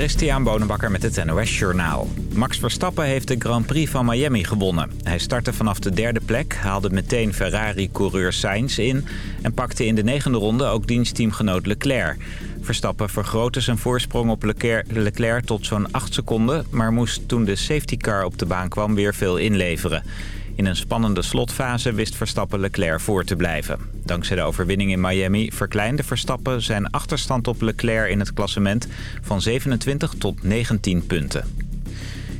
Christian Bonenbakker met het NOS Journaal. Max Verstappen heeft de Grand Prix van Miami gewonnen. Hij startte vanaf de derde plek, haalde meteen Ferrari-coureur Sainz in... en pakte in de negende ronde ook dienstteamgenoot Leclerc. Verstappen vergrootte zijn voorsprong op Leclerc tot zo'n 8 seconden... maar moest toen de safety car op de baan kwam weer veel inleveren. In een spannende slotfase wist Verstappen Leclerc voor te blijven. Dankzij de overwinning in Miami verkleinde Verstappen zijn achterstand op Leclerc in het klassement van 27 tot 19 punten.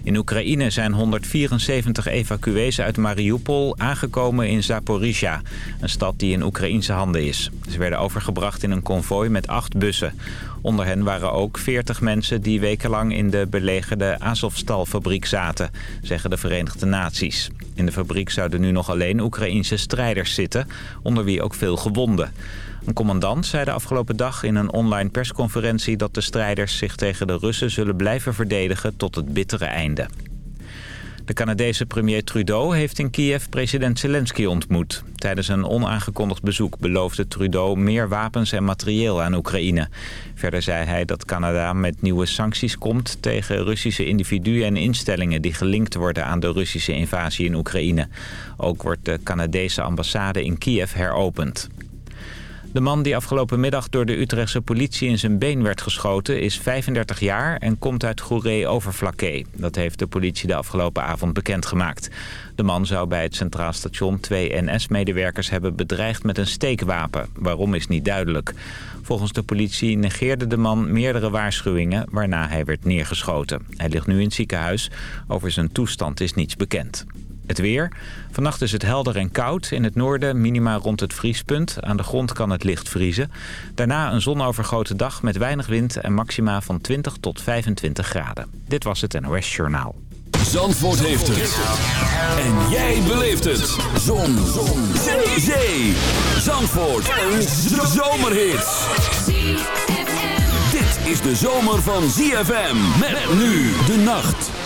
In Oekraïne zijn 174 evacuees uit Mariupol aangekomen in Zaporizhia, een stad die in Oekraïnse handen is. Ze werden overgebracht in een konvooi met acht bussen. Onder hen waren ook 40 mensen die wekenlang in de belegerde Azovstal-fabriek zaten, zeggen de Verenigde Naties. In de fabriek zouden nu nog alleen Oekraïnse strijders zitten, onder wie ook veel gewonden. Een commandant zei de afgelopen dag in een online persconferentie... dat de strijders zich tegen de Russen zullen blijven verdedigen tot het bittere einde. De Canadese premier Trudeau heeft in Kiev president Zelensky ontmoet. Tijdens een onaangekondigd bezoek beloofde Trudeau meer wapens en materieel aan Oekraïne. Verder zei hij dat Canada met nieuwe sancties komt tegen Russische individuen en instellingen die gelinkt worden aan de Russische invasie in Oekraïne. Ook wordt de Canadese ambassade in Kiev heropend. De man die afgelopen middag door de Utrechtse politie in zijn been werd geschoten... is 35 jaar en komt uit Goeree-Overflakkee. Dat heeft de politie de afgelopen avond bekendgemaakt. De man zou bij het Centraal Station twee NS-medewerkers hebben bedreigd met een steekwapen. Waarom is niet duidelijk. Volgens de politie negeerde de man meerdere waarschuwingen... waarna hij werd neergeschoten. Hij ligt nu in het ziekenhuis. Over zijn toestand is niets bekend. Het weer. Vannacht is het helder en koud. In het noorden minima rond het vriespunt. Aan de grond kan het licht vriezen. Daarna een zonovergoten dag met weinig wind en maxima van 20 tot 25 graden. Dit was het NOS Journaal. Zandvoort heeft het. En jij beleeft het. Zon. Zon. Zee. Zee. Zandvoort. Een zomerhit. Dit is de zomer van ZFM. Met nu de nacht.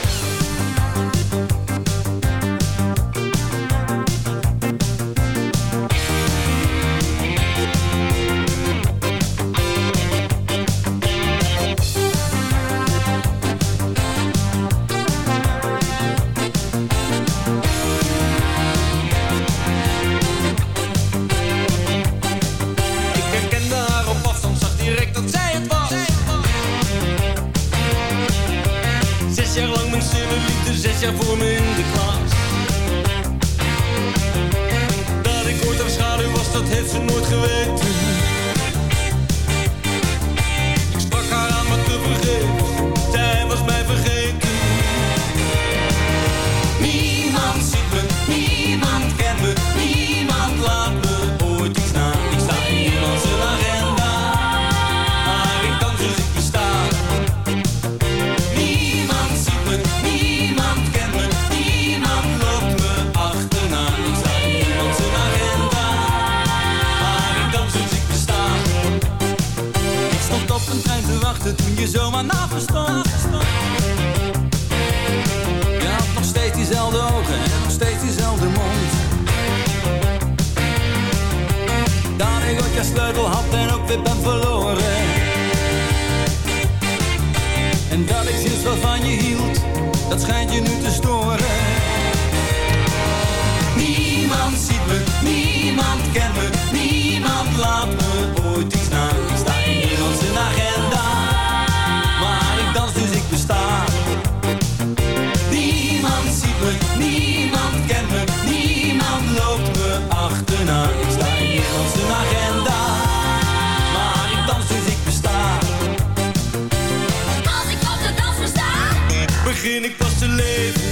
Dat schijnt je nu te storen. Niemand ziet me, niemand kent me, leven,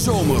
de zomer.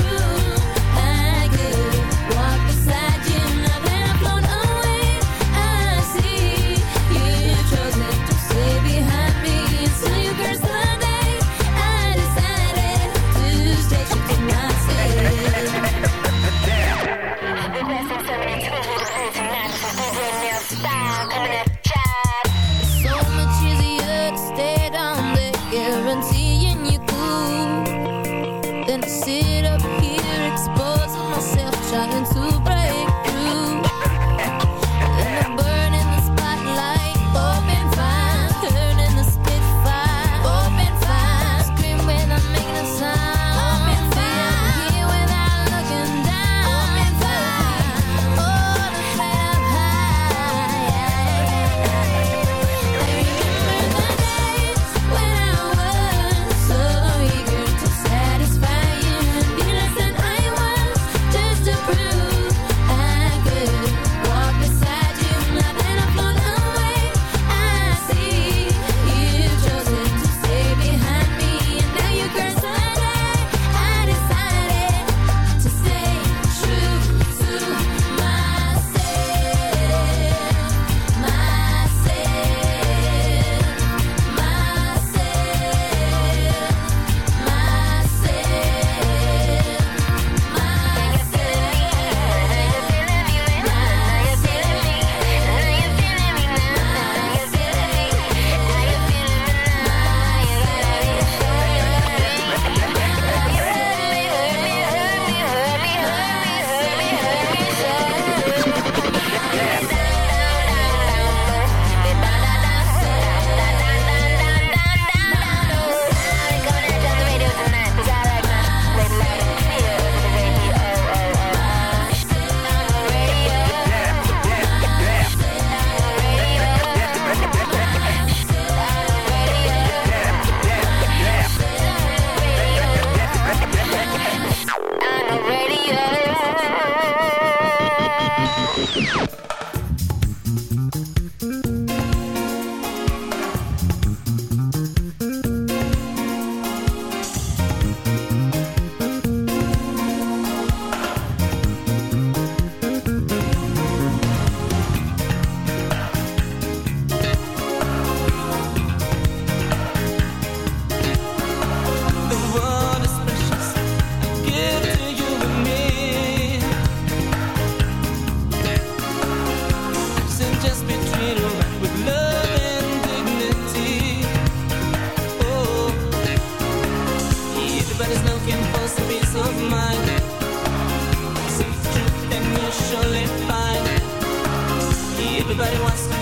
through Everybody wants to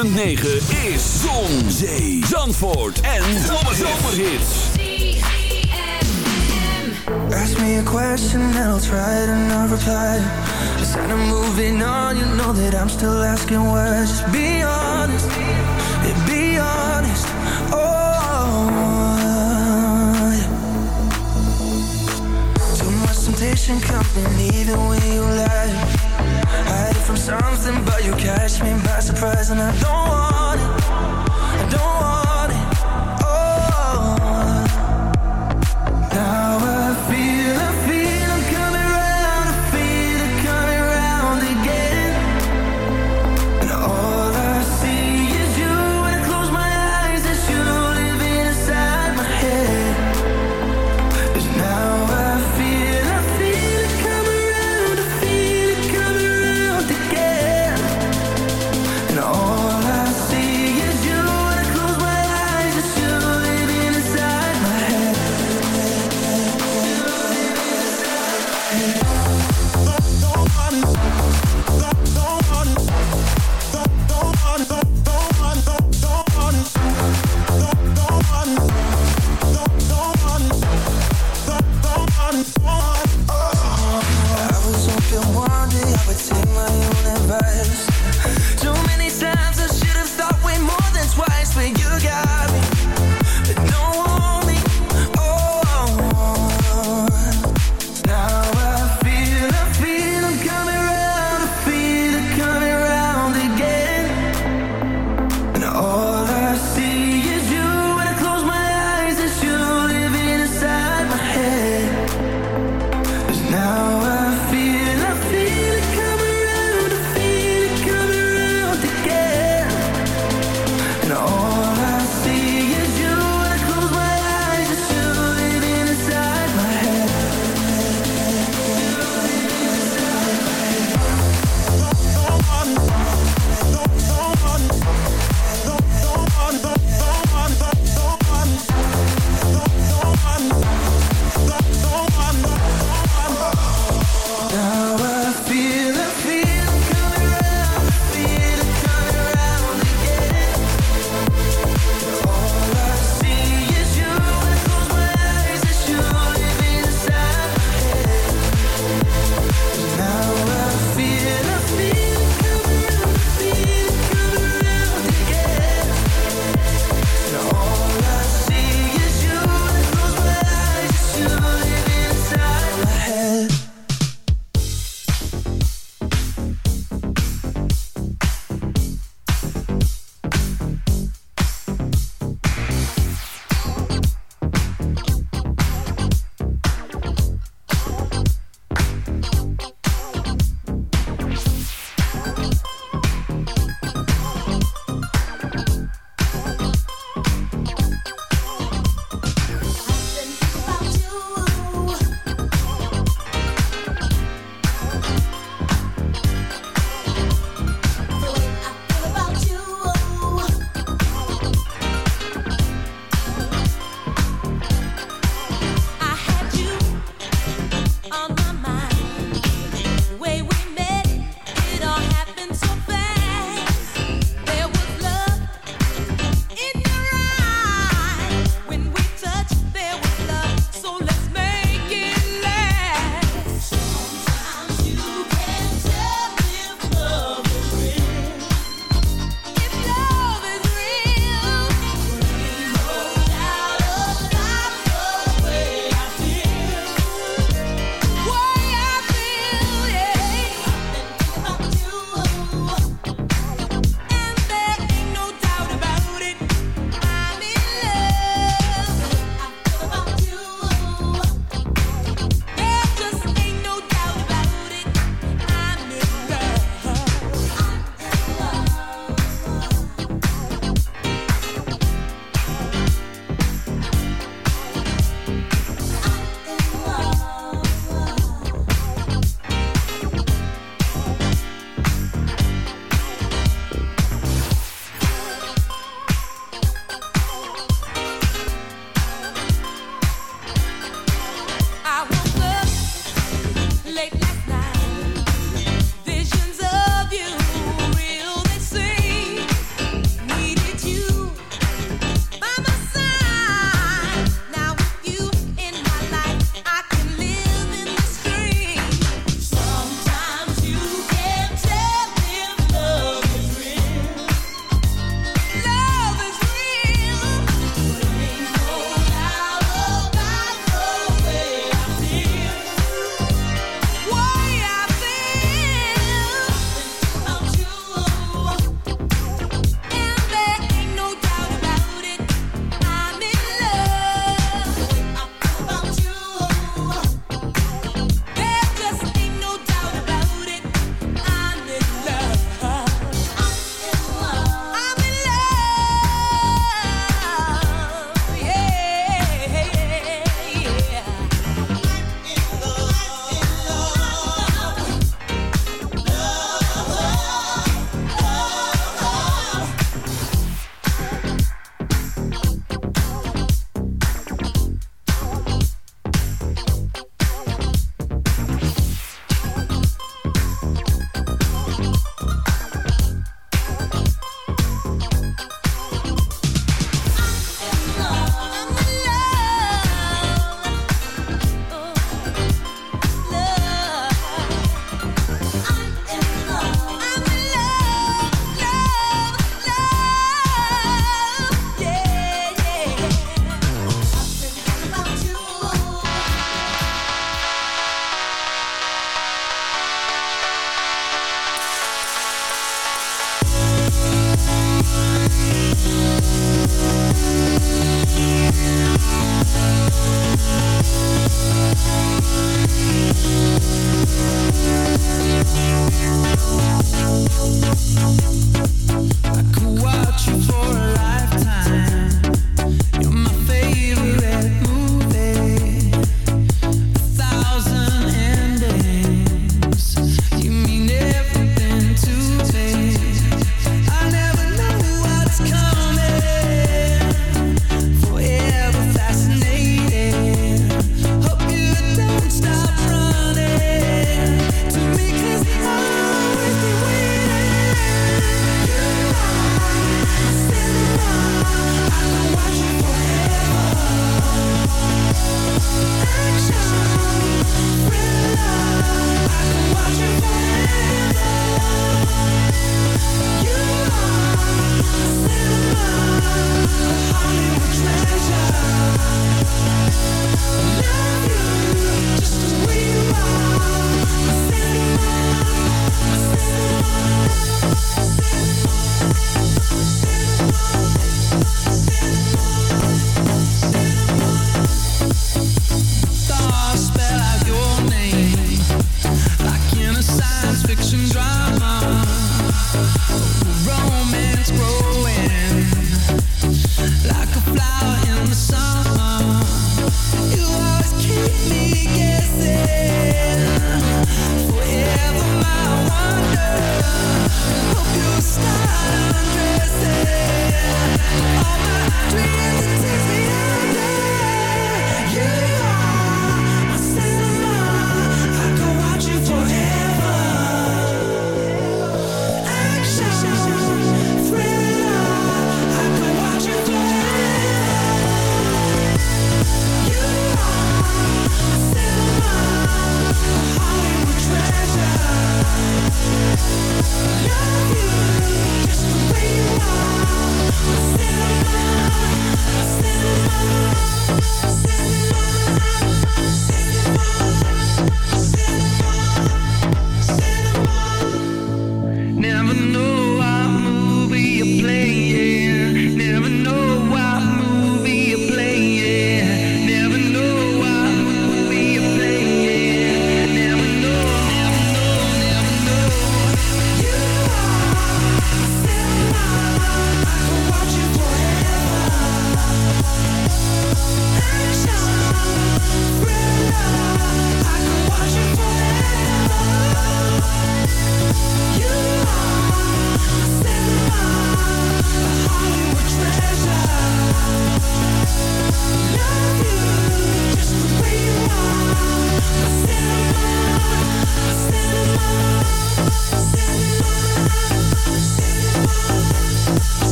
106.9 is Zon, Zee, Zandvoort en Zomerhits. Ask me a question and I'll try to not reply. Instead of moving on, you know that I'm still asking why. Just be honest, yeah, be honest. Oh, yeah. Too much temptation coming either way you lie. From something, but you catch me by surprise, and I don't want it. I don't want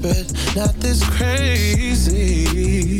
desperate, not this crazy.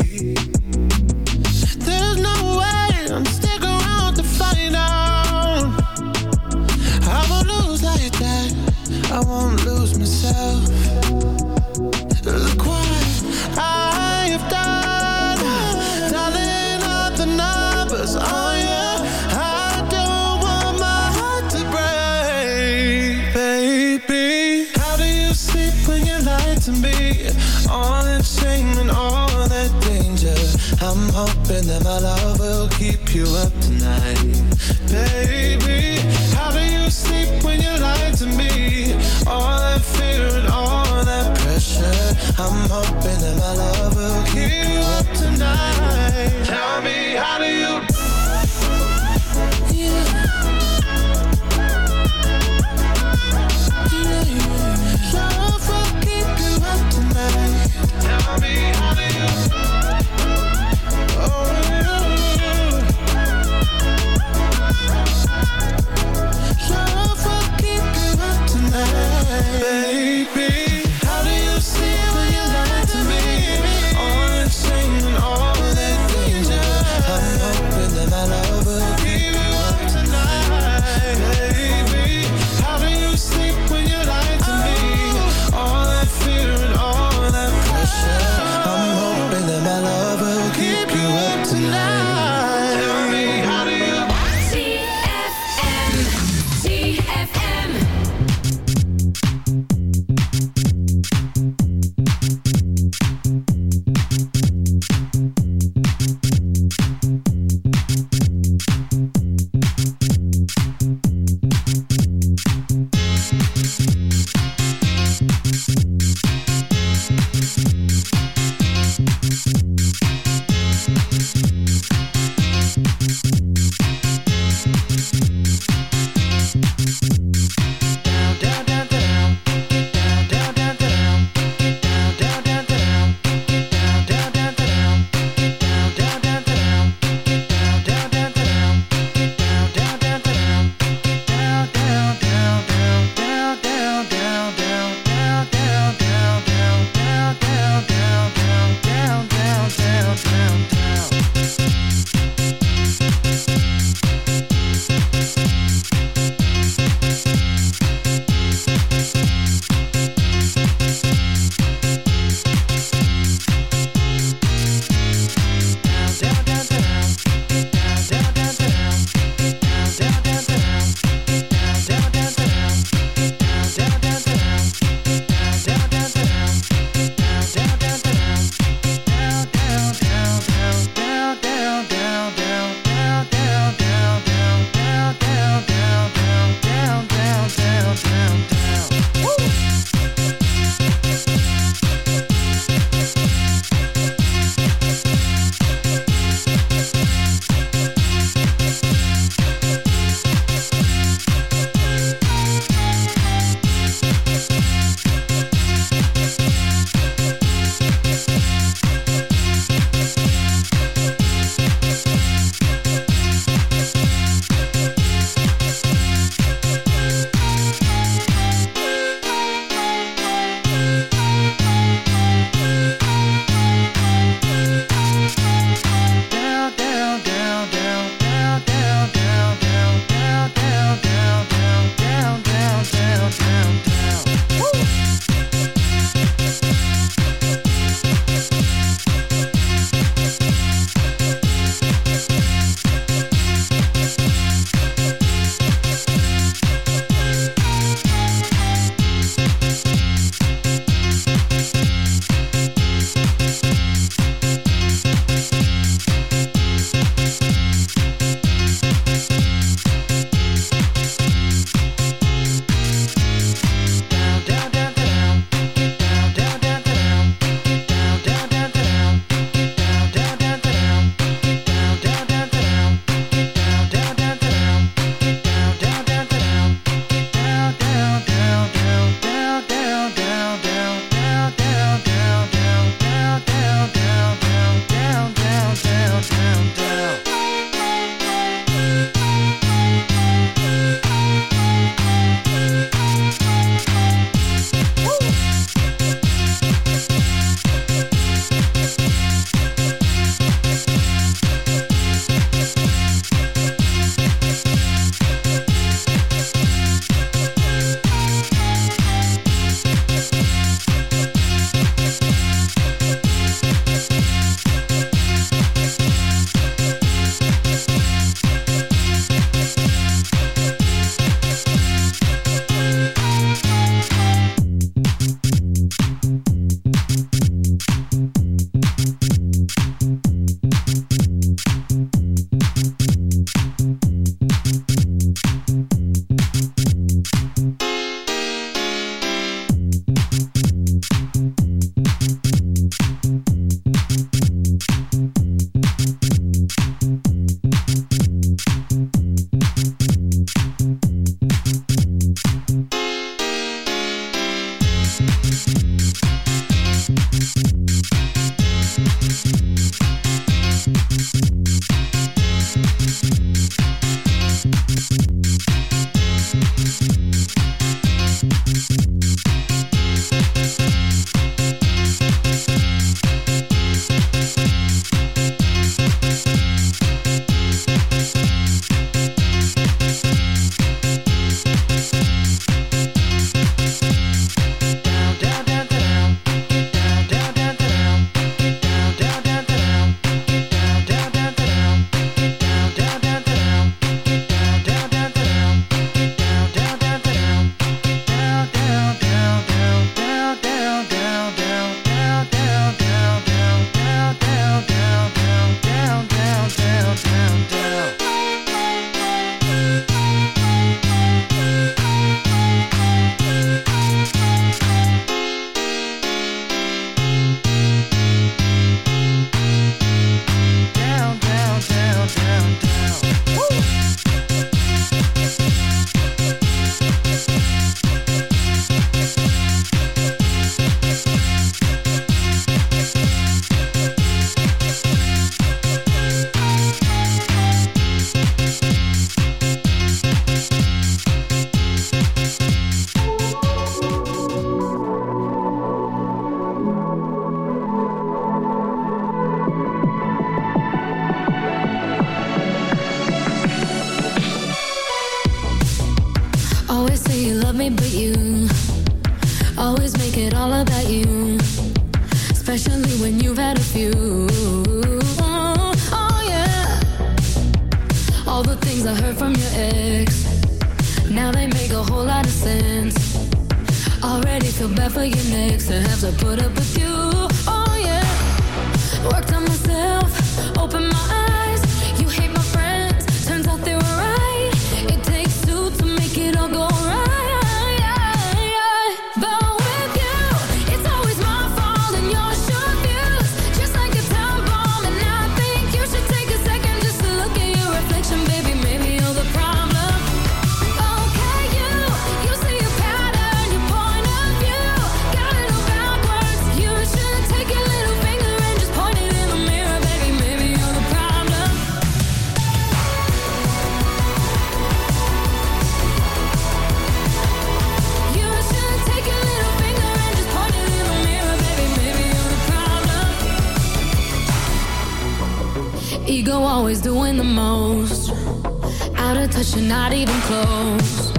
we're not even close.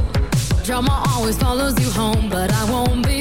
Drama always follows you home, but I won't be